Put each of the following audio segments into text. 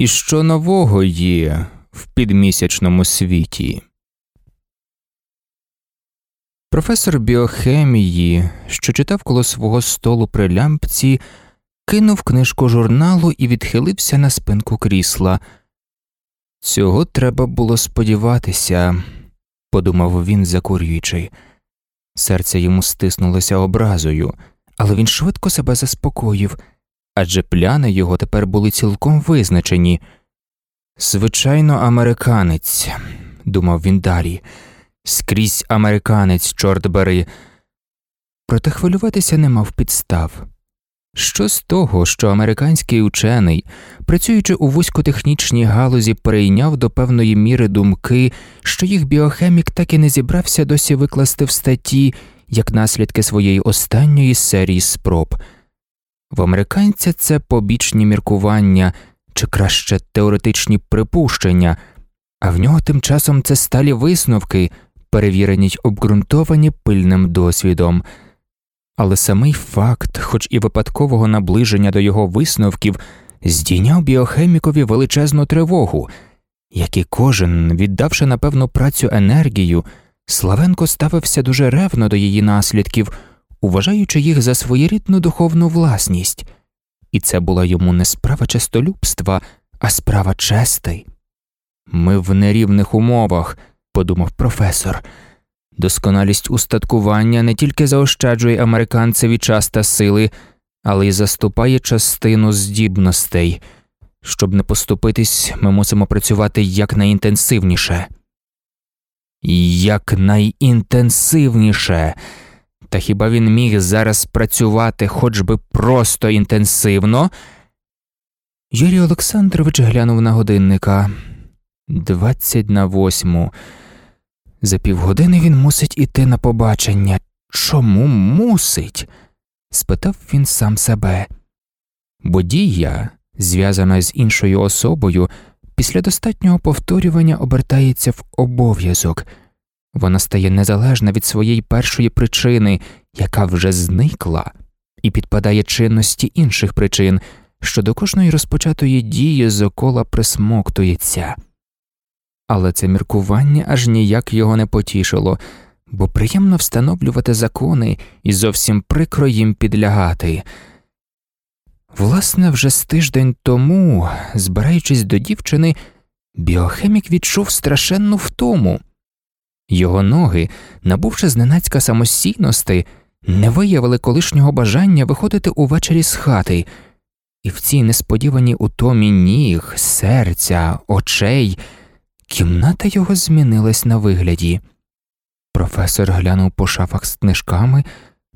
І що нового є в підмісячному світі? Професор біохемії, що читав коло свого столу при лямпці, кинув книжку журналу і відхилився на спинку крісла. Цього треба було сподіватися, подумав він, закурюючи. Серце йому стиснулося образою, але він швидко себе заспокоїв, адже пляни його тепер були цілком визначені. Звичайно, американець, думав він далі, скрізь американець, чорт бери. Проте хвилюватися не мав підстав. Що з того, що американський учений, працюючи у вузькотехнічній галузі, перейняв до певної міри думки, що їх біохемік так і не зібрався досі викласти в статті як наслідки своєї останньої серії спроб. В американця це побічні міркування чи краще теоретичні припущення, а в нього тим часом це сталі висновки, перевірені й обґрунтовані пильним досвідом. Але самий факт, хоч і випадкового наближення до його висновків, здійняв біохемікові величезну тривогу, як і кожен, віддавши на певну працю енергію, Славенко ставився дуже ревно до її наслідків, уважаючи їх за своєрідну духовну власність, і це була йому не справа честолюбства, а справа чести. Ми в нерівних умовах, подумав професор. Досконалість устаткування не тільки заощаджує американцеві час та сили, але й заступає частину здібностей. Щоб не поступитись, ми мусимо працювати якнайінтенсивніше. Якнайінтенсивніше. Та хіба він міг зараз працювати хоч би просто інтенсивно? Юрій Олександрович глянув на годинника двадцять на восьму. За півгодини він мусить іти на побачення. Чому мусить? спитав він сам себе. Бо дія, зв'язана з іншою особою, після достатнього повторювання обертається в обов'язок, вона стає незалежна від своєї першої причини, яка вже зникла, і підпадає чинності інших причин, що до кожної розпочатої дії зокола присмоктується але це міркування аж ніяк його не потішило, бо приємно встановлювати закони і зовсім прикро їм підлягати. Власне, вже з тиждень тому, збираючись до дівчини, біохемік відчув страшенну втому. Його ноги, набувши зненацька самостійності, не виявили колишнього бажання виходити увечері з хати, і в цій несподіваній утомі ніг, серця, очей. Кімната його змінилась на вигляді. Професор глянув по шафах з книжками,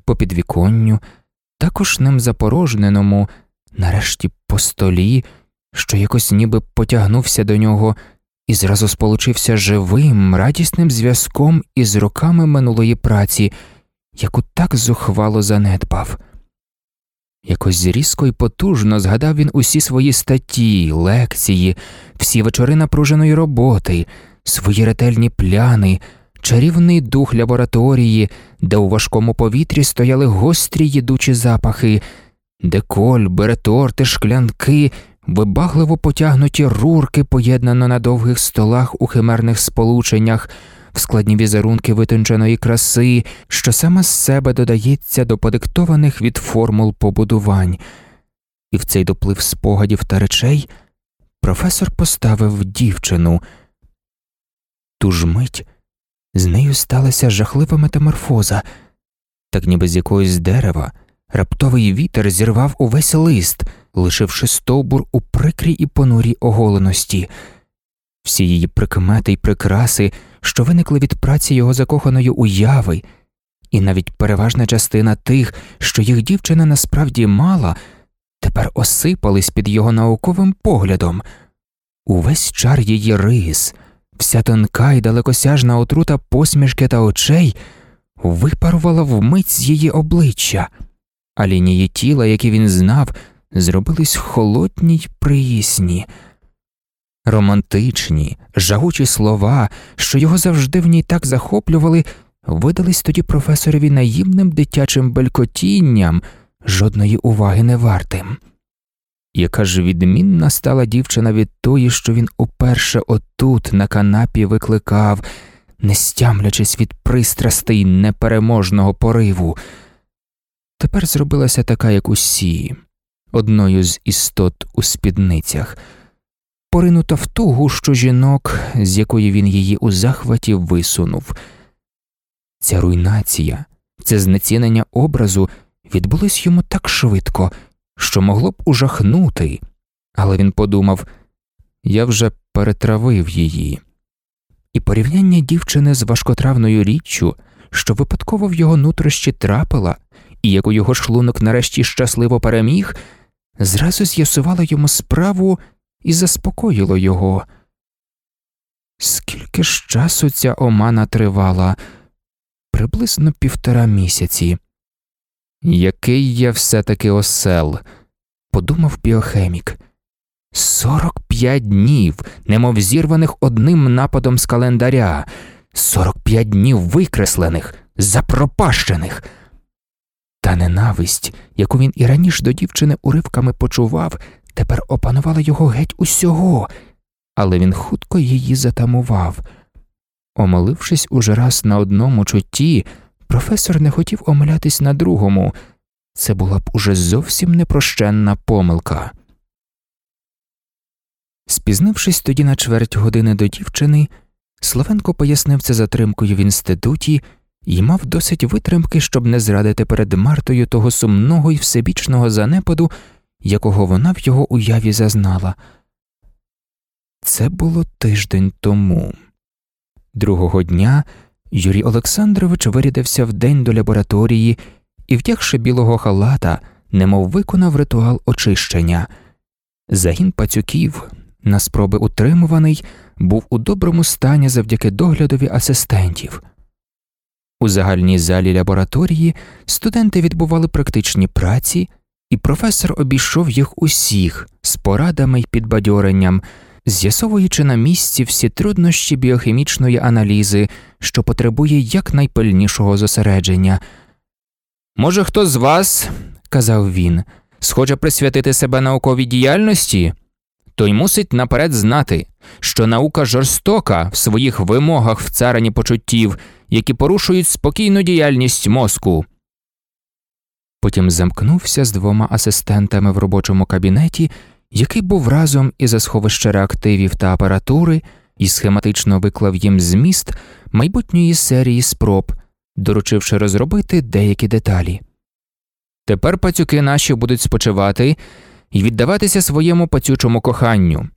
по підвіконню, також ним запорожненому, нарешті по столі, що якось ніби потягнувся до нього і зразу сполучився живим, радісним зв'язком із роками минулої праці, яку так зухвало занедбав. Якось різко й потужно згадав він усі свої статті, лекції, всі вечори напруженої роботи, свої ретельні пляни, чарівний дух лабораторії, де у важкому повітрі стояли гострі їдучі запахи, де кольби, реторти, шклянки, вибагливо потягнуті рурки, поєднано на довгих столах у химерних сполученнях в складні візерунки витонченої краси, що саме з себе додається до подиктованих від формул побудувань, і в цей доплив спогадів та речей професор поставив дівчину. Ту ж мить з нею сталася жахлива метаморфоза, так ніби з якогось дерева. Раптовий вітер зірвав увесь лист, лишивши стовбур у прикрій і понурій оголеності. Всі її прикмети й прикраси що виникли від праці його закоханої уяви, і навіть переважна частина тих, що їх дівчина насправді мала, тепер осипались під його науковим поглядом. Увесь чар її рис, вся тонка і далекосяжна отрута посмішки та очей випарувала вмить з її обличчя, а лінії тіла, які він знав, зробились холодні й приїсні. Романтичні, жагучі слова, що його завжди в ній так захоплювали, видались тоді професорові наївним дитячим белькотінням, жодної уваги не вартим. яка ж відмінна стала дівчина від тої, що він уперше отут на канапі викликав, не стямлячись від пристрастей непереможного пориву. Тепер зробилася така, як усі, одною з істот у спідницях, поринута в ту гущу жінок, з якої він її у захваті висунув. Ця руйнація, це знецінення образу відбулось йому так швидко, що могло б ужахнути, але він подумав я вже перетравив її, і порівняння дівчини з важкотравною річчю, що випадково в його нутрощі трапила, і яку його шлунок нарешті щасливо переміг, зразу з'ясувало йому справу і заспокоїло його. Скільки ж часу ця омана тривала? Приблизно півтора місяці. Який я все таки осел, подумав біохемік. Сорок п'ять днів, немов зірваних одним нападом з календаря, сорок п'ять днів викреслених, запропащених. Та ненависть, яку він і раніше до дівчини уривками почував, тепер опанувала його геть усього, але він хутко її затамував. Омолившись уже раз на одному чутті, професор не хотів омилятись на другому це була б уже зовсім непрощенна помилка. Спізнившись тоді на чверть години до дівчини, Словенко пояснив це затримкою в інституті і мав досить витримки, щоб не зрадити перед Мартою того сумного і всебічного занепаду, якого вона в його уяві зазнала. Це було тиждень тому. Другого дня Юрій Олександрович вирядився вдень до лабораторії і, вдягши білого халата, немов виконав ритуал очищення. Загін пацюків, на спроби утримуваний, був у доброму стані завдяки доглядові асистентів. У загальній залі лабораторії студенти відбували практичні праці, і професор обійшов їх усіх з порадами й підбадьоренням, з'ясовуючи на місці всі труднощі біохімічної аналізи, що потребує якнайпильнішого зосередження. Може, хто з вас, казав він, схоче присвятити себе науковій діяльності, той мусить наперед знати, що наука жорстока в своїх вимогах в царині почуттів, які порушують спокійну діяльність мозку. Потім замкнувся з двома асистентами в робочому кабінеті, який був разом із сховище реактивів та апаратури, і схематично виклав їм зміст майбутньої серії спроб доручивши розробити деякі деталі. Тепер пацюки наші будуть спочивати і віддаватися своєму пацючому коханню,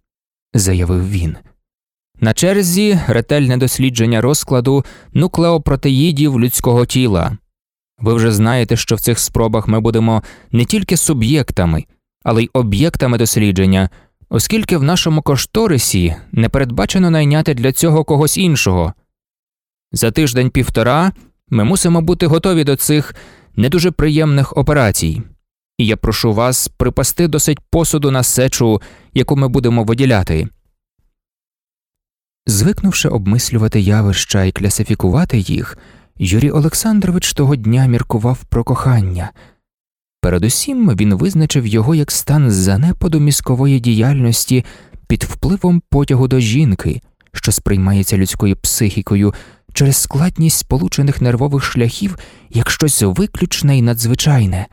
заявив він. На черзі ретельне дослідження розкладу нуклеопротеїдів людського тіла. Ви вже знаєте, що в цих спробах ми будемо не тільки суб'єктами, але й об'єктами дослідження, оскільки в нашому кошторисі не передбачено найняти для цього когось іншого. За тиждень півтора ми мусимо бути готові до цих не дуже приємних операцій, і я прошу вас припасти досить посуду на сечу, яку ми будемо виділяти. Звикнувши обмислювати явища і класифікувати їх, Юрій Олександрович того дня міркував про кохання. Передусім він визначив його як стан занепаду мізкової діяльності під впливом потягу до жінки, що сприймається людською психікою через складність сполучених нервових шляхів як щось виключне і надзвичайне.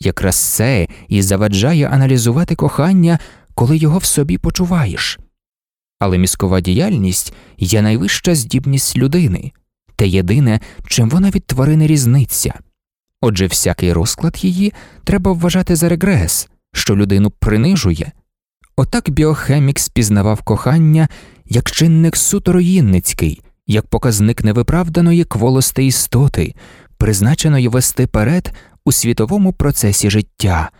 Якраз це і заваджає аналізувати кохання, коли його в собі почуваєш. Але мізкова діяльність є найвища здібність людини, те єдине, чим вона від тварини різниця. Отже, всякий розклад її треба вважати за регрес, що людину принижує. Отак біохемік спізнавав кохання як чинник суто роїнницький, як показник невиправданої кволости істоти, призначеної вести перед у світовому процесі життя.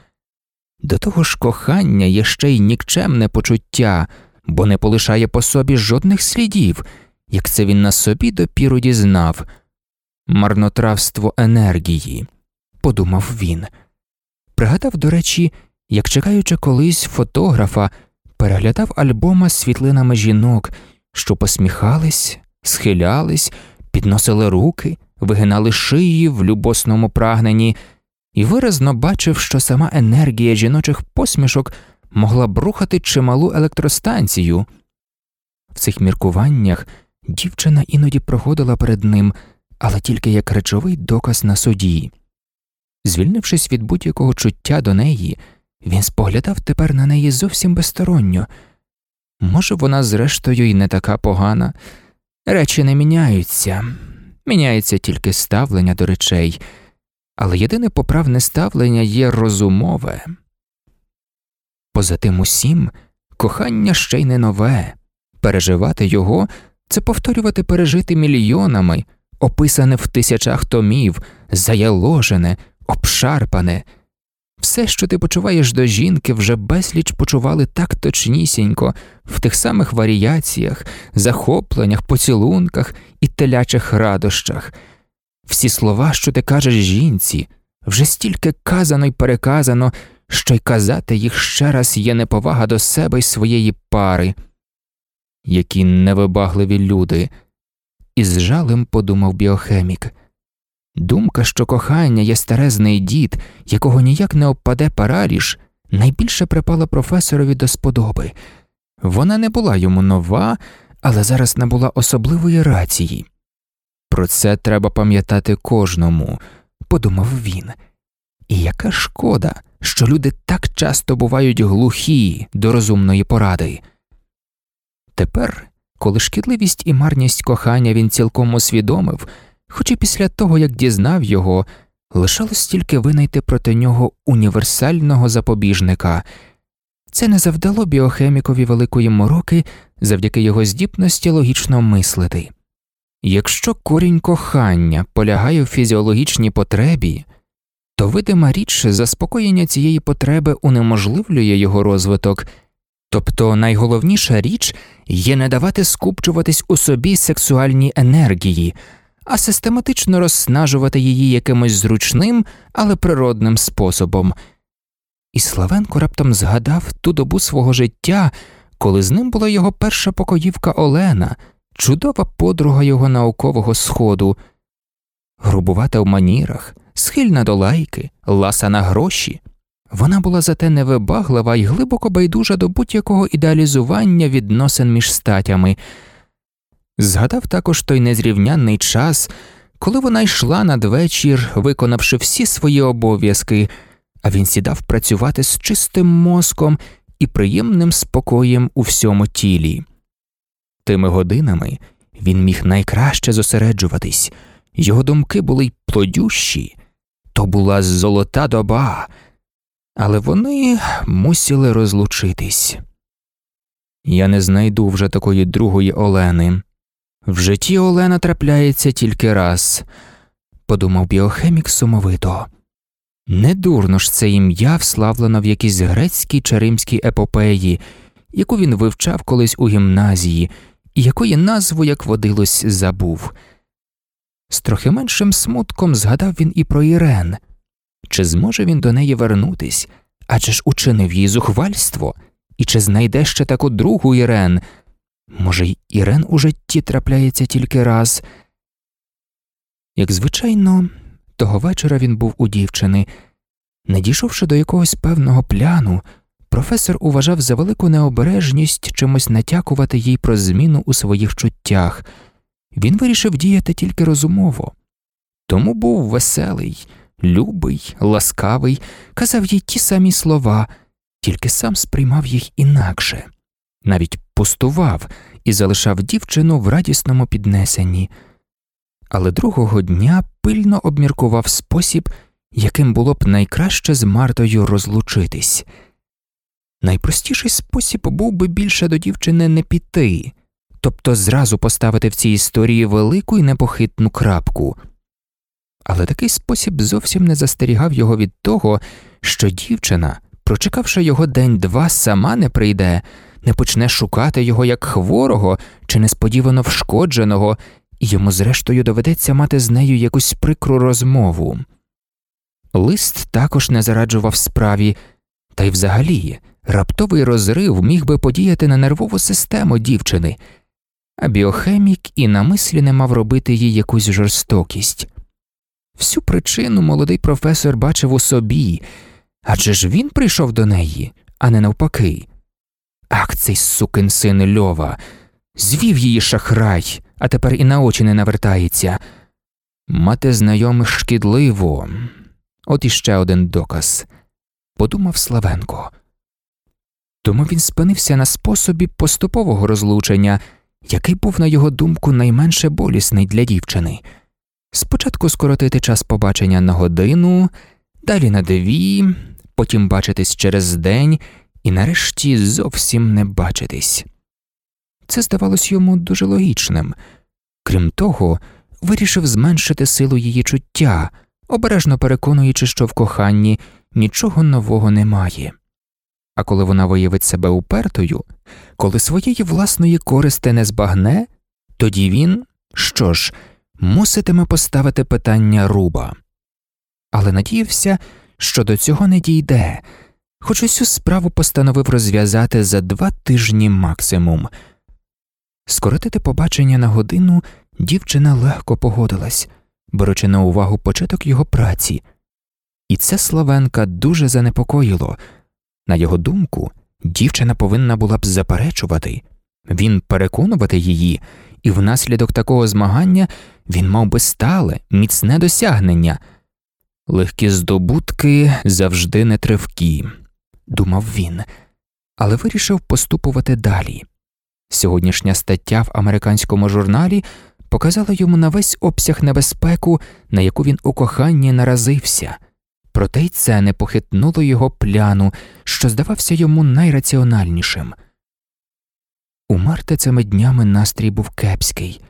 До того ж, кохання є ще й нікчемне почуття, бо не полишає по собі жодних слідів, як це він на собі допіру дізнав. Марнотравство енергії, подумав він. Пригадав, до речі, як чекаючи колись фотографа, переглядав альбома світлинами жінок, що посміхались, схилялись, підносили руки, вигинали шиї в любосному прагненні, і виразно бачив, що сама енергія жіночих посмішок могла б рухати чималу електростанцію. В цих міркуваннях дівчина іноді проходила перед ним, але тільки як речовий доказ на суді. Звільнившись від будь-якого чуття до неї, він споглядав тепер на неї зовсім безсторонньо. Може, вона, зрештою, і не така погана. Речі не міняються, міняється тільки ставлення до речей, але єдине поправне ставлення є розумове. Поза тим усім, кохання ще й не нове, переживати його це повторювати пережити мільйонами, описане в тисячах томів, заяложене, обшарпане. Все, що ти почуваєш до жінки, вже безліч почували так точнісінько, в тих самих варіаціях, захопленнях, поцілунках і телячих радощах. Всі слова, що ти кажеш жінці, вже стільки казано й переказано, що й казати їх ще раз є неповага до себе й своєї пари. Які невибагливі люди, із жалем подумав біохемік. Думка, що кохання є старезний дід, якого ніяк не обпаде параліж, найбільше припала професорові до сподоби. Вона не була йому нова, але зараз набула особливої рації. Про це треба пам'ятати кожному, подумав він. І яка шкода, що люди так часто бувають глухі до розумної поради. Тепер, коли шкідливість і марність кохання він цілком усвідомив, хоч і після того, як дізнав його, лишалось тільки винайти проти нього універсального запобіжника. Це не завдало біохемікові великої мороки завдяки його здібності логічно мислити. Якщо корінь кохання полягає в фізіологічній потребі, то видима річ заспокоєння цієї потреби унеможливлює його розвиток, тобто найголовніша річ є не давати скупчуватись у собі сексуальній енергії, а систематично розснажувати її якимось зручним, але природним способом. І Славенко раптом згадав ту добу свого життя, коли з ним була його перша покоївка Олена, чудова подруга його наукового сходу, грубувата в манірах, схильна до лайки, ласа на гроші. Вона була зате невибаглива і глибоко байдужа до будь-якого ідеалізування відносин між статями. Згадав також той незрівнянний час, коли вона йшла надвечір, виконавши всі свої обов'язки, а він сідав працювати з чистим мозком і приємним спокоєм у всьому тілі. Тими годинами він міг найкраще зосереджуватись, його думки були й плодющі, то була золота доба, але вони мусили розлучитись. Я не знайду вже такої другої Олени. В житті Олена трапляється тільки раз, подумав біохемік сумовито. Недурно ж це ім'я вславлено в якійсь грецькій чи римській епопеї, яку він вивчав колись у гімназії, якої назву, як водилось, забув. З трохи меншим смутком згадав він і про Ірен чи зможе він до неї вернутись, адже ж учинив їй зухвальство, і чи знайде ще таку другу Ірен? Може, й Ірен у житті трапляється тільки раз. Як звичайно, того вечора він був у дівчини. Не дійшовши до якогось певного пляну, професор уважав за велику необережність чимось натякувати їй про зміну у своїх чуттях. Він вирішив діяти тільки розумово, тому був веселий, любий, ласкавий, казав їй ті самі слова, тільки сам сприймав їх інакше, навіть пустував і залишав дівчину в радісному піднесенні. Але другого дня пильно обміркував спосіб, яким було б найкраще з Мартою розлучитись. Найпростіший спосіб був би більше до дівчини не піти, тобто зразу поставити в цій історії велику і непохитну крапку. Але такий спосіб зовсім не застерігав його від того, що дівчина, прочекавши його день два, сама не прийде, не почне шукати його як хворого чи несподівано вшкодженого, і йому, зрештою, доведеться мати з нею якусь прикру розмову. Лист також не зараджував справі, та й взагалі раптовий розрив міг би подіяти на нервову систему дівчини, а біохемік і на мислі не мав робити їй якусь жорстокість. Всю причину молодий професор бачив у собі, адже ж він прийшов до неї, а не навпаки. Ах, цей сукин син Льова, звів її шахрай, а тепер і на очі не навертається. Мати знайомих шкідливо. От іще один доказ, подумав Славенко. Тому він спинився на способі поступового розлучення, який був, на його думку, найменше болісний для дівчини. Спочатку скоротити час побачення на годину, далі на дві, потім бачитись через день і нарешті зовсім не бачитись. Це здавалось йому дуже логічним. Крім того, вирішив зменшити силу її чуття, обережно переконуючи, що в коханні нічого нового немає. А коли вона виявить себе упертою, коли своєї власної користи не збагне, тоді він, що ж, муситиме поставити питання руба. Але надіявся, що до цього не дійде, хоч усю справу постановив розв'язати за два тижні максимум. Скоротити побачення на годину дівчина легко погодилась, беручи на увагу початок його праці, і це Славенка дуже занепокоїло. На його думку, дівчина повинна була б заперечувати, він переконувати її, і внаслідок такого змагання він мав би стале, міцне досягнення. Легкі здобутки завжди нетривкі, думав він, але вирішив поступувати далі. Сьогоднішня стаття в американському журналі показала йому на весь обсяг небезпеку, на яку він у коханні наразився, проте й це не похитнуло його пляну, що здавався йому найраціональнішим. У Марти цими днями настрій був кепський.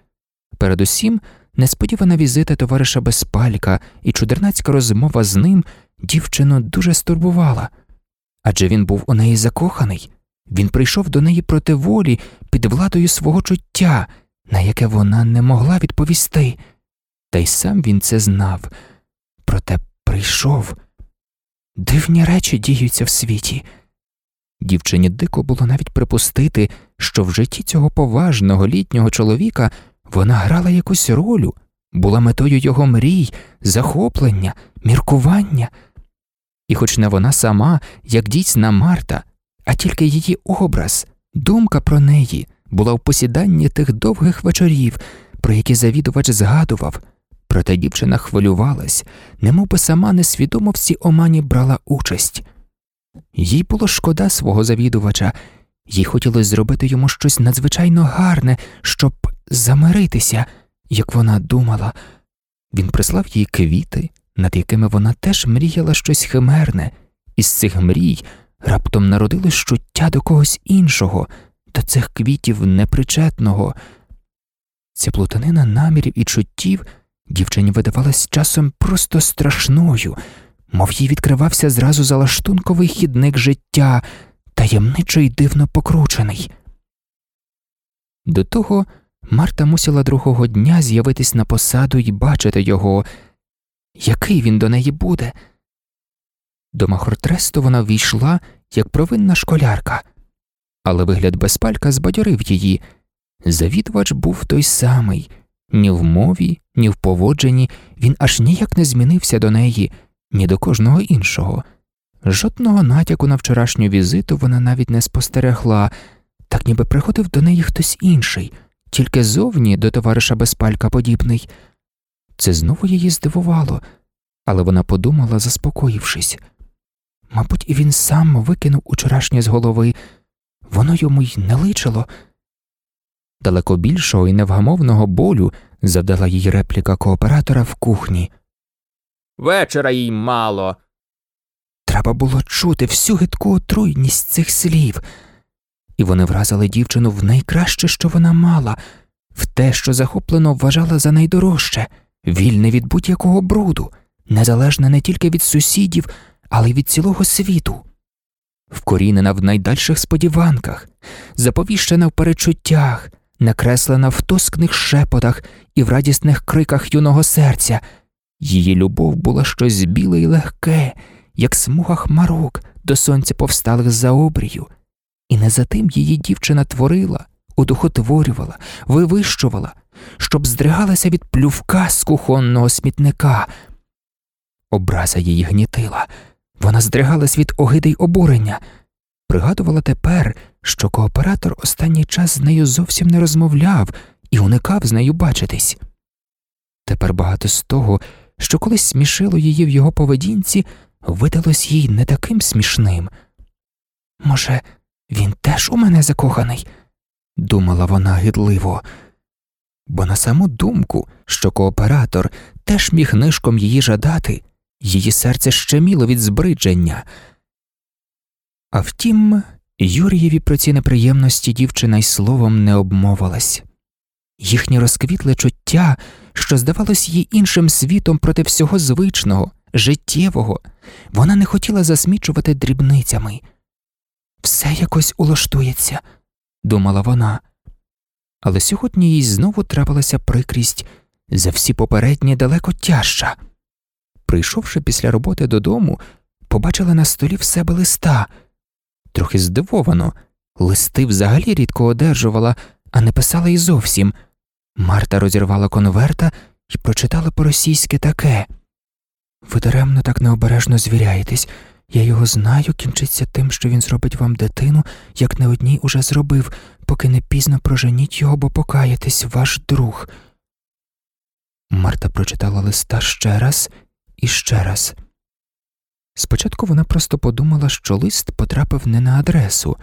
Передусім, несподівана візита товариша Безпалька і чудернацька розмова з ним дівчину дуже стурбувала адже він був у неї закоханий, він прийшов до неї проти волі під владою свого чуття, на яке вона не могла відповісти, та й сам він це знав, проте прийшов. Дивні речі діються в світі. Дівчині дико було навіть припустити, що в житті цього поважного літнього чоловіка вона грала якусь роль, була метою його мрій, захоплення, міркування. І хоч не вона сама, як дійсна Марта, а тільки її образ, думка про неї була в посіданні тих довгих вечорів, про які завідувач згадував, проте дівчина хвилювалась, немов би сама несвідомо в цій омані брала участь. Їй було шкода свого завідувача, їй хотілося зробити йому щось надзвичайно гарне, щоб замиритися, як вона думала. Він прислав їй квіти, над якими вона теж мріяла щось химерне, із цих мрій раптом народилось чуття до когось іншого, до цих квітів непричетного. Ця плутанина намірів і чуттів дівчині видавалась часом просто страшною, мов їй відкривався зразу залаштунковий хідник життя, таємничо й дивно покручений. До того Марта мусила другого дня з'явитись на посаду і бачити його, який він до неї буде. До Махортресту вона ввійшла, як провинна школярка, але вигляд безпалька збадьорив її. Завідувач був той самий ні в мові, ні в поводженні він аж ніяк не змінився до неї, ні до кожного іншого. Жодного натяку на вчорашню візиту вона навіть не спостерегла, так ніби приходив до неї хтось інший, тільки зовні до товариша безпалька подібний. Це знову її здивувало, але вона подумала, заспокоївшись. Мабуть, і він сам викинув учорашнє з голови, воно йому й не личило. Далеко більшого і невгамовного болю завдала їй репліка кооператора в кухні. Вечора їй мало. Треба було чути всю гидку отруйність цих слів, і вони вразили дівчину в найкраще, що вона мала, в те, що захоплено вважала за найдорожче, вільне від будь-якого бруду, незалежне не тільки від сусідів, але й від цілого світу. Вкорінена в найдальших сподіванках, заповіщена в перечуттях, накреслена в тоскних шепотах і в радісних криках юного серця, її любов була щось біле й легке, як смуга хмарок до сонця повсталих за обрію, і не за тим її дівчина творила, удухотворювала, вивищувала, щоб здригалася від плювка з кухонного смітника, Образа її гнітила. Вона здригалась від огиди й обурення. Пригадувала тепер, що кооператор останній час з нею зовсім не розмовляв і уникав з нею бачитись. Тепер багато з того, що колись смішило її в його поведінці, видалось їй не таким смішним. Може, він теж у мене закоханий? думала вона гидливо, бо на саму думку, що кооператор теж міг нишком її жадати, її серце щеміло від збридження. А втім, Юрієві про ці неприємності дівчина й словом не обмовилась. Їхнє розквітле чуття, що здавалось їй іншим світом проти всього звичного, життєвого, вона не хотіла засмічувати дрібницями. Все якось улаштується, думала вона. Але сьогодні їй знову трапилася прикрість за всі попередні далеко тяжча. Прийшовши після роботи додому, побачила на столі в себе листа. Трохи здивовано, листи взагалі рідко одержувала, а не писала й зовсім. Марта розірвала конверта і прочитала по російськи таке Ви даремно так необережно звіряєтесь. Я його знаю, кінчиться тим, що він зробить вам дитину, як не одній уже зробив, поки не пізно проженіть його, бо покаєтесь, ваш друг. Марта прочитала листа ще раз і ще раз. Спочатку вона просто подумала, що лист потрапив не на адресу,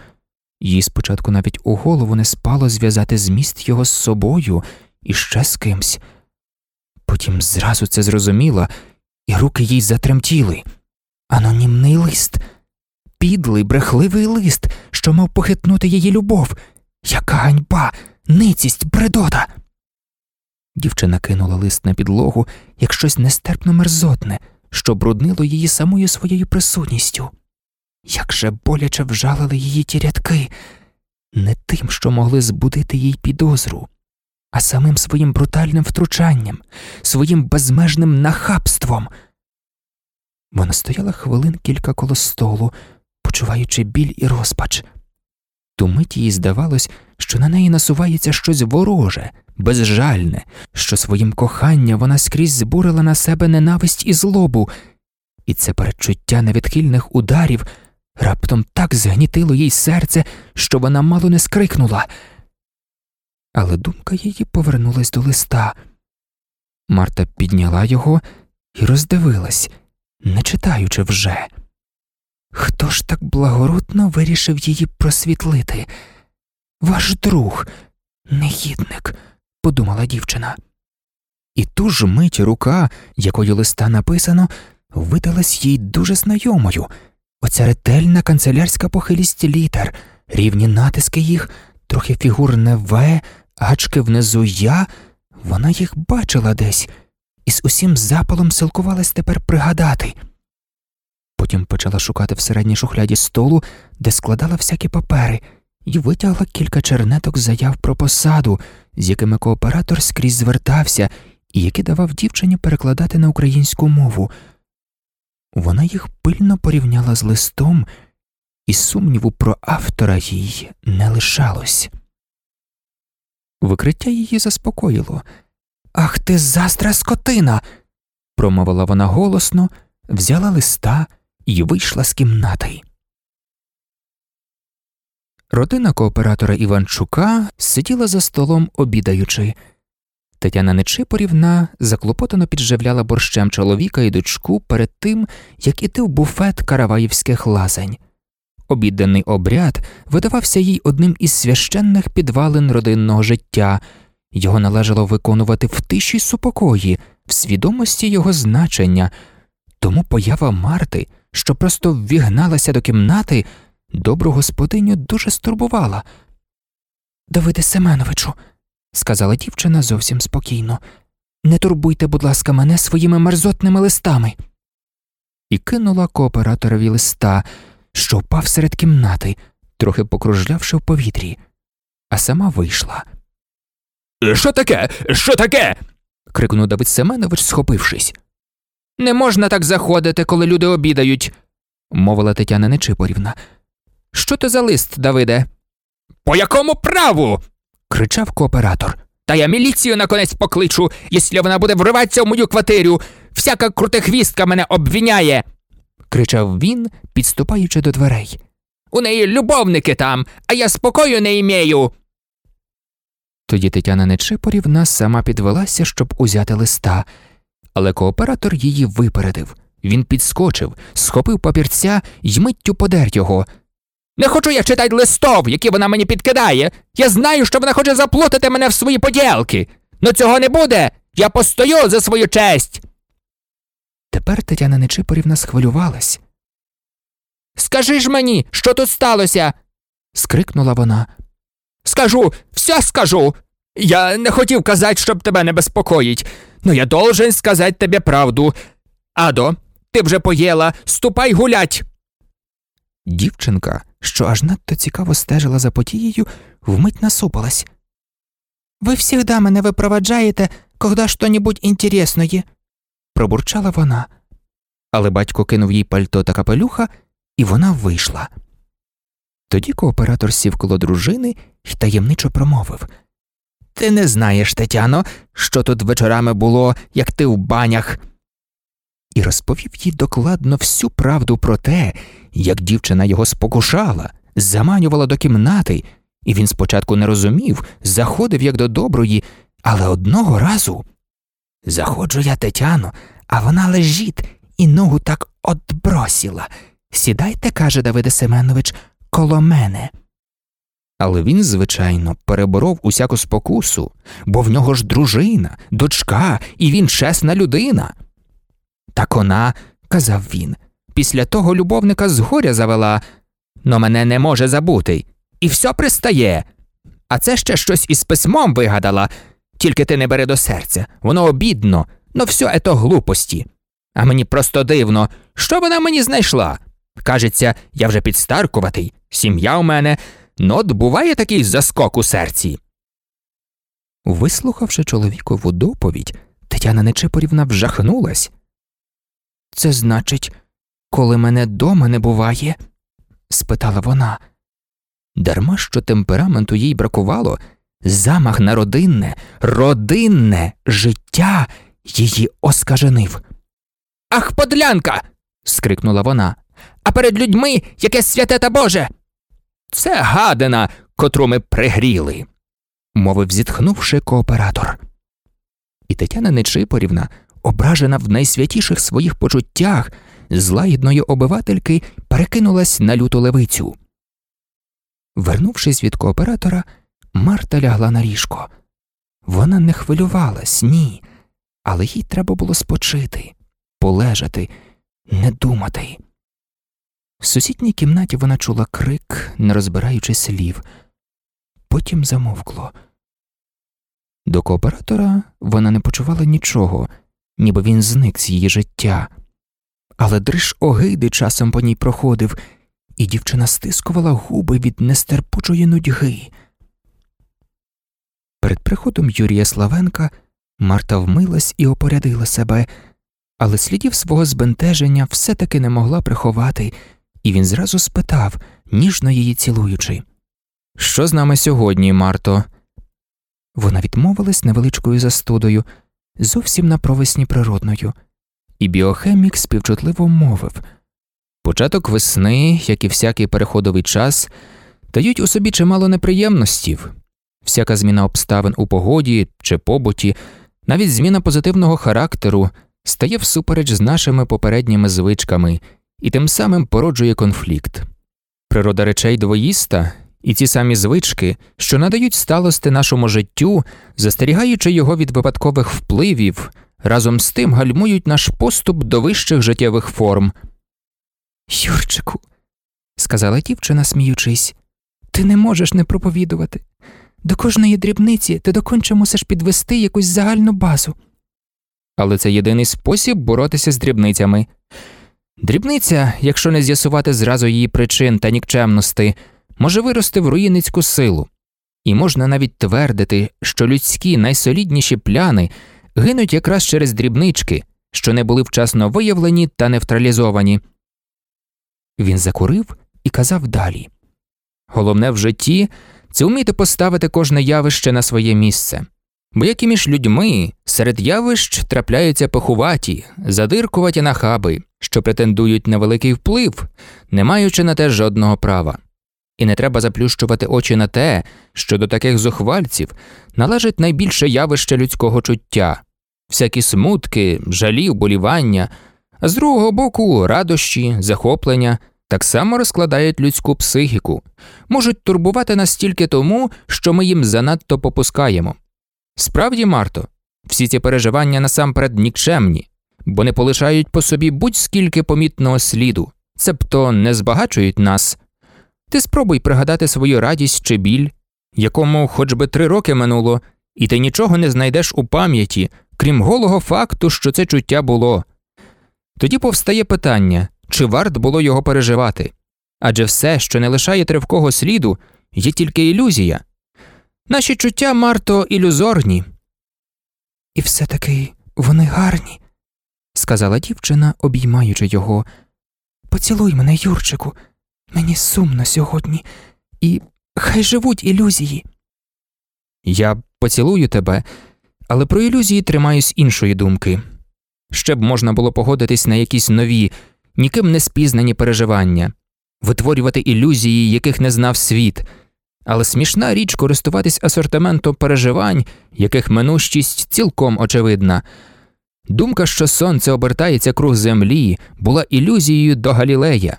їй спочатку навіть у голову не спало зв'язати зміст його з собою і ще з кимсь. Потім зразу це зрозуміла, і руки їй затремтіли. Анонімний лист, підлий, брехливий лист, що мав похитнути її любов. Яка ганьба, ницість, бредота. Дівчина кинула лист на підлогу як щось нестерпно мерзотне, що бруднило її самою своєю присутністю. Як же боляче вжалили її ті рядки, не тим, що могли збудити їй підозру, а самим своїм брутальним втручанням, своїм безмежним нахабством. Вона стояла хвилин кілька коло столу, почуваючи біль і розпач. Ту мить їй здавалось, що на неї насувається щось вороже, безжальне, що своїм коханням вона скрізь збурила на себе ненависть і злобу, і це передчуття невідхильних ударів раптом так згнітило їй серце, що вона мало не скрикнула. Але думка її повернулась до листа. Марта підняла його і роздивилась, не читаючи вже. Хто ж так благородно вирішив її просвітлити? Ваш друг, негідник, подумала дівчина. І ту ж мить рука, якою листа написано, видалась їй дуже знайомою. Оця ретельна канцелярська похилість літер, рівні натиски їх, трохи фігурне В, гачки внизу я, вона їх бачила десь, і з усім запалом силкувалась тепер пригадати. Потім почала шукати в середній шухляді столу, де складала всякі папери, і витягла кілька чернеток заяв про посаду, з якими кооператор скрізь звертався і які давав дівчині перекладати на українську мову. Вона їх пильно порівняла з листом, і сумніву про автора їй не лишалось. Викриття її заспокоїло. Ах ти застра скотина. промовила вона голосно, взяла листа і вийшла з кімнати. Родина кооператора Іванчука сиділа за столом обідаючи. Тетяна Нечипорівна заклопотано підживляла борщем чоловіка і дочку перед тим, як іти в буфет караваївських лазень. Обідданий обряд видавався їй одним із священних підвалин родинного життя, його належало виконувати в тиші супокої, в свідомості його значення, тому поява Марти, що просто ввігналася до кімнати, добру господиню дуже стурбувала. Давиде Семеновичу, сказала дівчина зовсім спокійно, не турбуйте, будь ласка, мене своїми мерзотними листами. І кинула кооператорові листа, що впав серед кімнати, трохи покружлявши в повітрі, а сама вийшла. Що таке? Що таке? крикнув Давид Семенович, схопившись. Не можна так заходити, коли люди обідають, мовила Тетяна Нечипорівна. Що то за лист, Давиде? По якому праву? кричав кооператор. Та я міліцію наконець покличу, якщо вона буде вриватися в мою квартиру. Всяка крутихвістка мене обвіняє. кричав він, підступаючи до дверей. У неї любовники там, а я спокою не імею. Тоді Тетяна Нечипорівна сама підвелася, щоб узяти листа, але кооператор її випередив. Він підскочив, схопив папірця й миттю подер його. Не хочу я читати листов, які вона мені підкидає. Я знаю, що вона хоче заплутати мене в свої поділки. Но цього не буде. Я постою за свою честь. Тепер Тетяна Нечипорівна схвилювалась. Скажи ж мені, що тут сталося? скрикнула вона. Скажу, все скажу. Я не хотів казати, щоб тебе не безпокоїть, но я должен сказати тобі правду. Адо, ти вже поїла, ступай гулять. Дівчинка, що аж надто цікаво стежила за потією, вмить насупилась. Ви всігда мене випроваджаєте, когда що-небудь інтересное, пробурчала вона. Але батько кинув їй пальто та капелюха, і вона вийшла. Тоді кооператор сів коло дружини й таємничо промовив Ти не знаєш, Тетяно, що тут вечорами було, як ти в банях. І розповів їй докладно всю правду про те, як дівчина його спокушала, заманювала до кімнати, і він спочатку не розумів, заходив як до доброї, але одного разу заходжу я Тетяно, а вона лежить і ногу так отбросила. Сідайте, каже Давиде Семенович, коло мене. Але він, звичайно, переборов усяку спокусу, бо в нього ж дружина, дочка, і він чесна людина. Так вона, казав він, після того любовника з горя завела, но мене не може забути, і все пристає. А це ще щось із письмом вигадала, тільки ти не бери до серця, воно обідно, но все ето глупості. А мені просто дивно, що вона мені знайшла. Кажеться, я вже підстаркуватий, сім'я у мене, но от буває такий заскок у серці. Вислухавши чоловікову доповідь, Тетяна Нечипорівна вжахнулась. Це значить, коли мене дома не буває? спитала вона. Дарма що темпераменту їй бракувало, замах на родинне, родинне життя її оскаженив. Ах, подлянка. скрикнула вона. А перед людьми яке святе та Боже. Це гадина, котру ми пригріли, мовив зітхнувши кооператор. І Тетяна Нечипорівна, ображена в найсвятіших своїх почуттях, з лагідної обивательки перекинулась на люту левицю. Вернувшись від кооператора, Марта лягла на ліжко. Вона не хвилювалась, ні, але їй треба було спочити, полежати, не думати. В сусідній кімнаті вона чула крик, не розбираючи слів, потім замовкло. До кооператора вона не почувала нічого, ніби він зник з її життя, але дриж огиди часом по ній проходив, і дівчина стискувала губи від нестерпучої нудьги. Перед приходом Юрія Славенка Марта вмилась і опорядила себе, але слідів свого збентеження все таки не могла приховати, і він зразу спитав, ніжно її цілуючи. Що з нами сьогодні, Марто? Вона відмовилась невеличкою застудою, зовсім на провесні природною, і біохемік співчутливо мовив. Початок весни, як і всякий переходовий час, дають у собі чимало неприємностів, всяка зміна обставин у погоді чи побуті, навіть зміна позитивного характеру стає всупереч з нашими попередніми звичками і тим самим породжує конфлікт. Природа речей двоїста, і ці самі звички, що надають сталости нашому життю, застерігаючи його від випадкових впливів, разом з тим гальмують наш поступ до вищих життєвих форм. Юрчику, сказала дівчина, сміючись, ти не можеш не проповідувати. До кожної дрібниці ти доконче мусиш підвести якусь загальну базу. Але це єдиний спосіб боротися з дрібницями. Дрібниця, якщо не з'ясувати зразу її причин та нікчемності, може вирости в руїницьку силу, і можна навіть твердити, що людські найсолідніші пляни гинуть якраз через дрібнички, що не були вчасно виявлені та невтралізовані. Він закурив і казав далі. Головне в житті це вміти поставити кожне явище на своє місце, Бо як і людьми серед явищ трапляються похуваті, задиркуваті нахаби, що претендують на великий вплив, не маючи на те жодного права. І не треба заплющувати очі на те, що до таких зухвальців належить найбільше явище людського чуття, всякі смутки, жалі, вболівання, а з другого боку радощі, захоплення так само розкладають людську психіку, можуть турбувати нас тільки тому, що ми їм занадто попускаємо. Справді, Марто, всі ці переживання насамперед нікчемні, бо не полишають по собі будь-скільки помітного сліду, цебто не збагачують нас. Ти спробуй пригадати свою радість чи біль, якому хоч би три роки минуло, і ти нічого не знайдеш у пам'яті, крім голого факту, що це чуття було. Тоді повстає питання, чи варт було його переживати адже все, що не лишає тривкого сліду, є тільки ілюзія. Наші чуття марто ілюзорні. І все таки вони гарні, сказала дівчина, обіймаючи його. Поцілуй мене, Юрчику, мені сумно сьогодні, і хай живуть ілюзії. Я поцілую тебе, але про ілюзії тримаюсь іншої думки. Ще б можна було погодитись на якісь нові, ніким не спізнані переживання, витворювати ілюзії, яких не знав світ, але смішна річ користуватись асортиментом переживань, яких минущість цілком очевидна. Думка, що сонце обертається круг землі, була ілюзією до Галілея,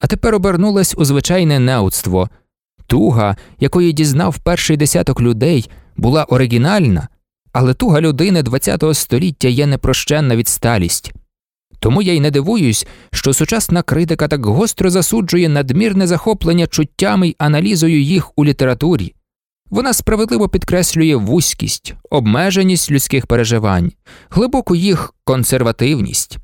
а тепер обернулась у звичайне неудство. Туга, якої дізнав перший десяток людей, була оригінальна, але туга людини ХХ століття є непрощенна відсталість. Тому я й не дивуюсь, що сучасна критика так гостро засуджує надмірне захоплення чуттями й аналізою їх у літературі. Вона справедливо підкреслює вузькість, обмеженість людських переживань, глибоку їх консервативність.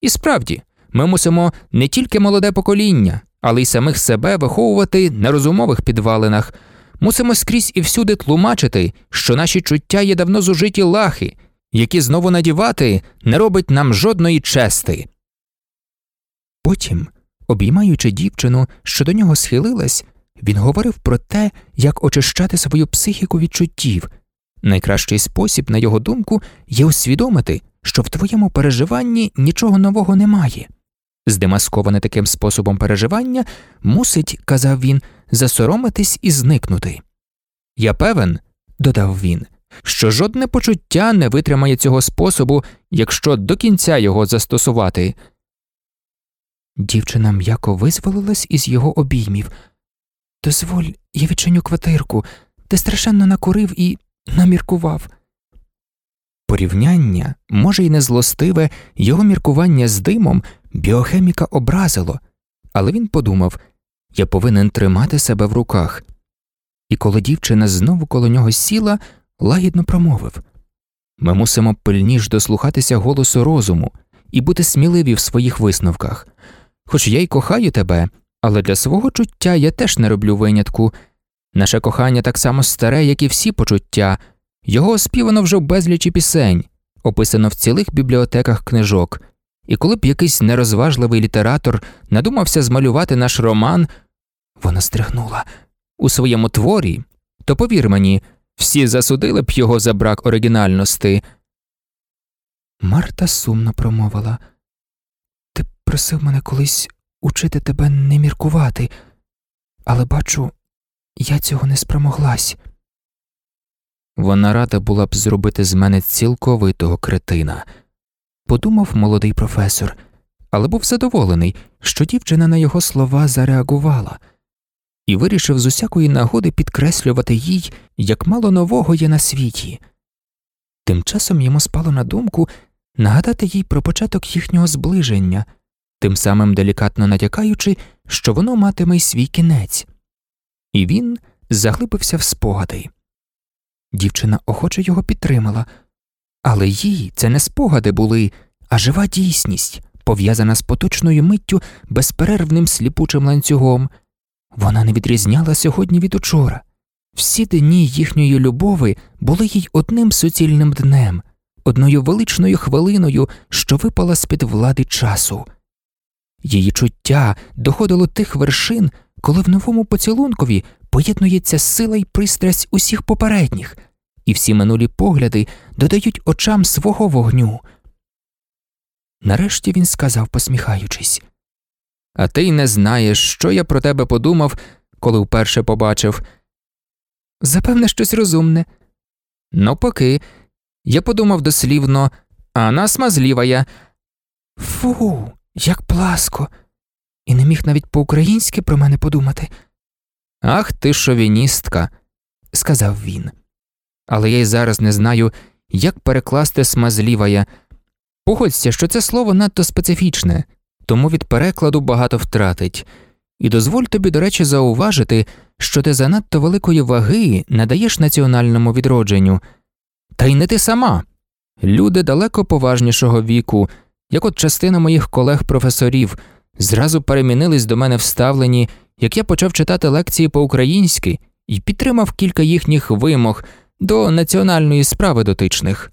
І справді, ми мусимо не тільки молоде покоління, але й самих себе виховувати на розумових підвалинах, мусимо скрізь і всюди тлумачити, що наші чуття є давно зужиті лахи, які знову надівати не робить нам жодної чести. Потім, обіймаючи дівчину, що до нього схилилась, він говорив про те, як очищати свою психіку відчуттів. Найкращий спосіб, на його думку, є усвідомити, що в твоєму переживанні нічого нового немає. Здемасковане таким способом переживання мусить, казав він, засоромитись і зникнути. Я певен, додав він, що жодне почуття не витримає цього способу, якщо до кінця його застосувати. Дівчина м'яко визволилась із його обіймів. Дозволь, я відчиню квартирку, де страшенно накурив і наміркував. Порівняння, може, й не злостиве, його міркування з димом біохеміка образило, але він подумав я повинен тримати себе в руках. І коли дівчина знову коло нього сіла, лагідно промовив ми мусимо пильніш дослухатися голосу розуму і бути сміливі в своїх висновках. Хоч я й кохаю тебе, але для свого чуття я теж не роблю винятку. Наше кохання так само старе, як і всі почуття, його оспівано вже в безлічі пісень, описано в цілих бібліотеках книжок, і коли б якийсь нерозважливий літератор надумався змалювати наш роман, вона стригнула у своєму творі, то повір мені, всі засудили б його за брак оригінальності. Марта сумно промовила Ти просив мене колись учити тебе не міркувати, але бачу, я цього не спромоглась. Вона рада була б зробити з мене цілковитого кретина, подумав молодий професор, але був задоволений, що дівчина на його слова зареагувала, і вирішив з усякої нагоди підкреслювати їй, як мало нового є на світі. Тим часом йому спало на думку нагадати їй про початок їхнього зближення, тим самим делікатно натякаючи, що воно матиме й свій кінець, і він заглибився в спогади. Дівчина охоче його підтримала, але їй це не спогади були, а жива дійсність, пов'язана з поточною миттю безперервним сліпучим ланцюгом. Вона не відрізняла сьогодні від учора. Всі дні їхньої любови були їй одним суцільним днем, одною величною хвилиною, що випала з під влади часу. Її чуття доходило тих вершин, коли в новому поцілункові поєднується сила й пристрасть усіх попередніх, і всі минулі погляди додають очам свого вогню. Нарешті він сказав, посміхаючись А ти й не знаєш, що я про тебе подумав, коли вперше побачив. Запевне, щось розумне. Ну, поки. Я подумав дослівно, а вона смазлівая. Фу, як пласко. І не міг навіть по-українськи про мене подумати. Ах ти шовіністка, сказав він. Але я й зараз не знаю, як перекласти смазлівая. Погодься, що це слово надто специфічне, тому від перекладу багато втратить. І дозволь тобі, до речі, зауважити, що ти занадто великої ваги надаєш національному відродженню. Та й не ти сама. Люди далеко поважнішого віку, як от частина моїх колег-професорів, зразу перемінились до мене вставлені, як я почав читати лекції по-українськи і підтримав кілька їхніх вимог до національної справи дотичних.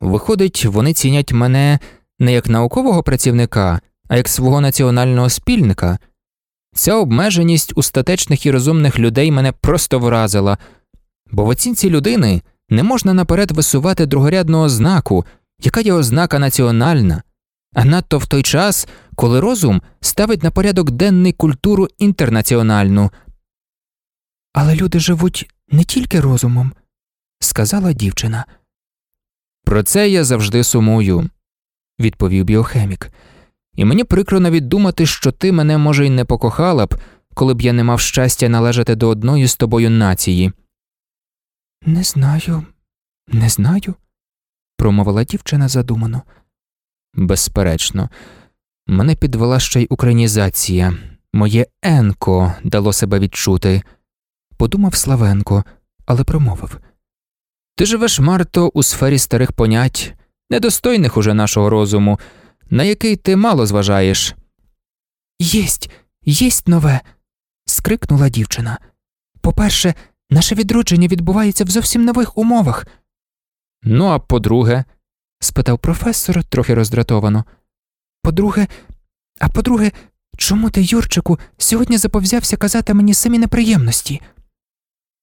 Виходить, вони цінять мене не як наукового працівника, а як свого національного спільника. Ця обмеженість у статечних і розумних людей мене просто вразила, бо в оцінці людини не можна наперед висувати другорядного знаку, яка є ознака національна, а надто в той час, коли розум ставить на порядок денний культуру інтернаціональну. Але люди живуть не тільки розумом, сказала дівчина. Про це я завжди сумую, відповів біохемік, і мені прикро навіть думати, що ти мене, може, й не покохала б, коли б я не мав щастя належати до одної з тобою нації. Не знаю, не знаю, промовила дівчина задумано. Безперечно, мене підвела ще й українізація, моє енко дало себе відчути, подумав Славенко, але промовив. Ти живеш, Марто, у сфері старих понять, недостойних уже нашого розуму, на який ти мало зважаєш. Єсть, єсть нове. скрикнула дівчина. По перше, наше відродження відбувається в зовсім нових умовах. Ну, а по-друге, спитав професор трохи роздратовано. По-друге, а по-друге, чому ти, Юрчику, сьогодні заповзявся казати мені самі неприємності?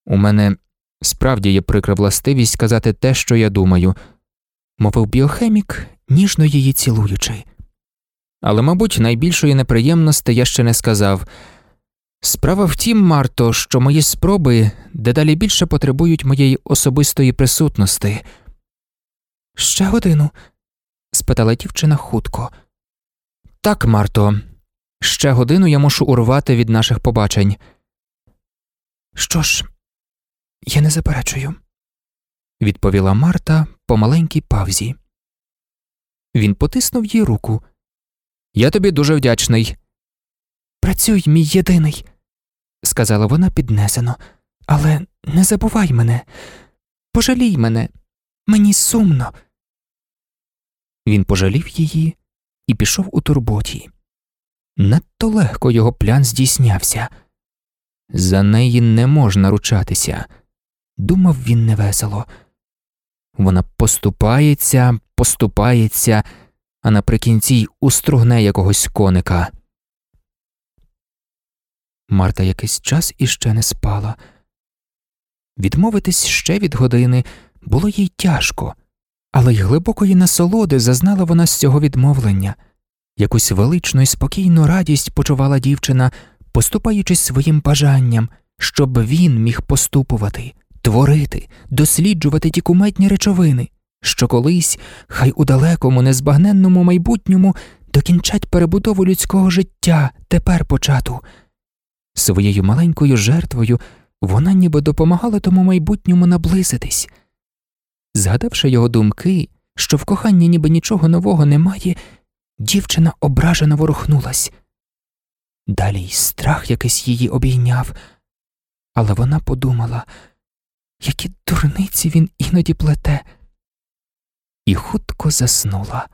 У мене справді є прикра властивість сказати те, що я думаю, мовив біохемік, ніжно її цілуючи. Але, мабуть, найбільшої неприємності я ще не сказав. Справа в тім, Марто, що мої спроби дедалі більше потребують моєї особистої присутності. Ще годину? спитала дівчина хутко. Так, Марто, ще годину я мушу урвати від наших побачень. Що ж, я не заперечую, відповіла Марта по маленькій павзі. Він потиснув їй руку. Я тобі дуже вдячний. Працюй, мій єдиний, сказала вона піднесено, але не забувай мене, пожалій мене, мені сумно. Він пожалів її і пішов у турботі. Надто легко його плян здійснявся. За неї не можна ручатися, думав він невесело. Вона поступається, поступається, а наприкінці й устругне якогось коника. Марта якийсь час іще не спала. Відмовитись ще від години було їй тяжко, але й глибокої насолоди зазнала вона з цього відмовлення. Якусь величну і спокійну радість почувала дівчина, поступаючись своїм бажанням, щоб він міг поступувати, творити, досліджувати ті куметні речовини, що колись, хай у далекому, незбагненному майбутньому докінчать перебудову людського життя тепер почату. Своєю маленькою жертвою вона ніби допомагала тому майбутньому наблизитись. Згадавши його думки, що в коханні ніби нічого нового немає, дівчина ображено ворухнулась. Далі й страх якийсь її обійняв, але вона подумала, які дурниці він іноді плете, і хутко заснула.